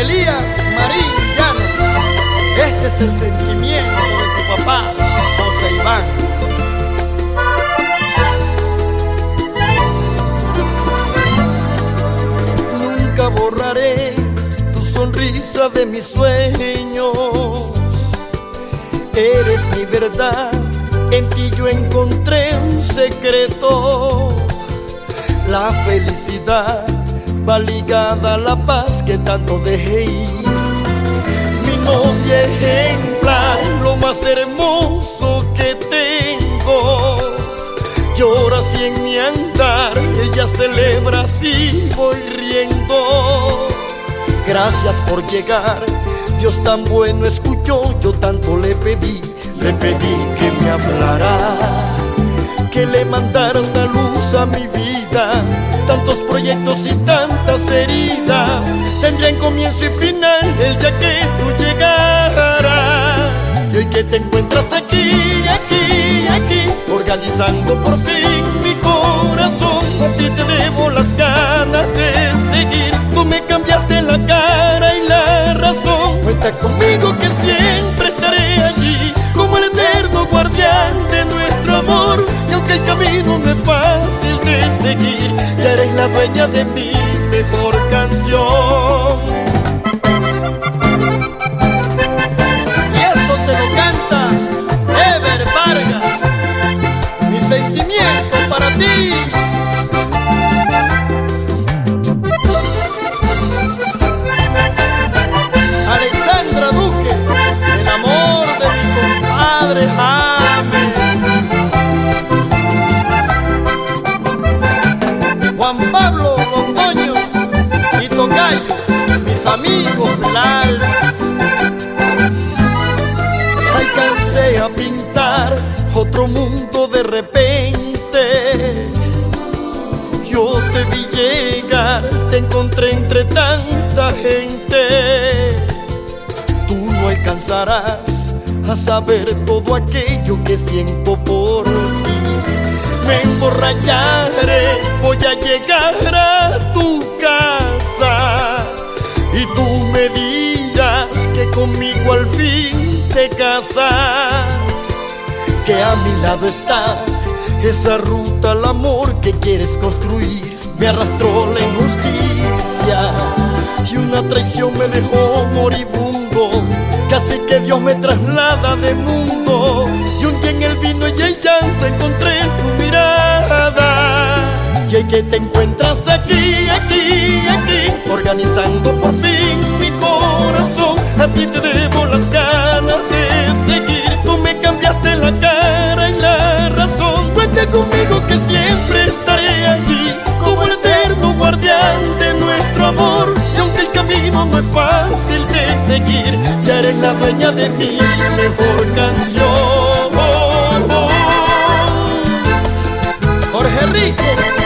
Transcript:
Elías Marín Llano. Este es el sentimiento de tu papá, José Iván. Nunca borraré tu sonrisa de mis sueños. Eres mi verdad, en ti yo encontré un secreto. La felicidad va ligada la paz que tanto dejé ir. Mi novia ejemplar, lo más hermoso que tengo. Llora así en mi andar, ella celebra así, voy riendo. Gracias por llegar, Dios tan bueno escuchó, yo tanto le pedí, le pedí que me hablara, que le mandara una luz a mi vida tantos proyectos y tantas heridas tendrían comienzo y final el día que tú llegaras. Y hoy que te encuentras aquí, aquí, aquí, organizando por fin eres la dueña de mi mejor canción. Juan Pablo Londoño y Tocayo, mis amigos del alma. Alcancé a pintar otro mundo de repente. Yo te vi llegar, te encontré entre tanta gente. Tú no alcanzarás a saber todo aquello que siento por ti. Me emborracharé, voy a llegar a tu casa y tú me dirás que conmigo al fin te casas. Que a mi lado está esa ruta al amor que quieres construir. Me arrastró la injusticia y una traición me dejó moribundo. Casi que Dios me traslada de mundo. Y un día en el vino y el llanto encontré tu. Hay que te encuentras aquí, aquí, aquí, organizando por fin mi corazón. A ti te debo las ganas de seguir. Tú me cambiaste la cara y la razón. Cuenta conmigo que siempre estaré allí, como el eterno guardián de nuestro amor. Y aunque el camino no es fácil de seguir, ya eres la dueña de mi mejor canción. Jorge Rico.